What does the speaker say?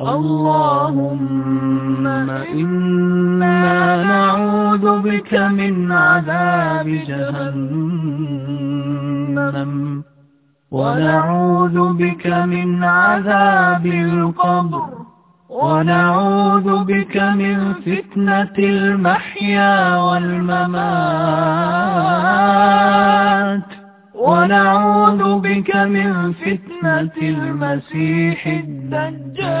اللهم إنا نعوذ بك من عذاب جهنم. ونعوذ بك من عذاب القبر. ونعوذ بك من فتنة المحيا والممات. ونعوذ بك من فتنة المسيح الدجال.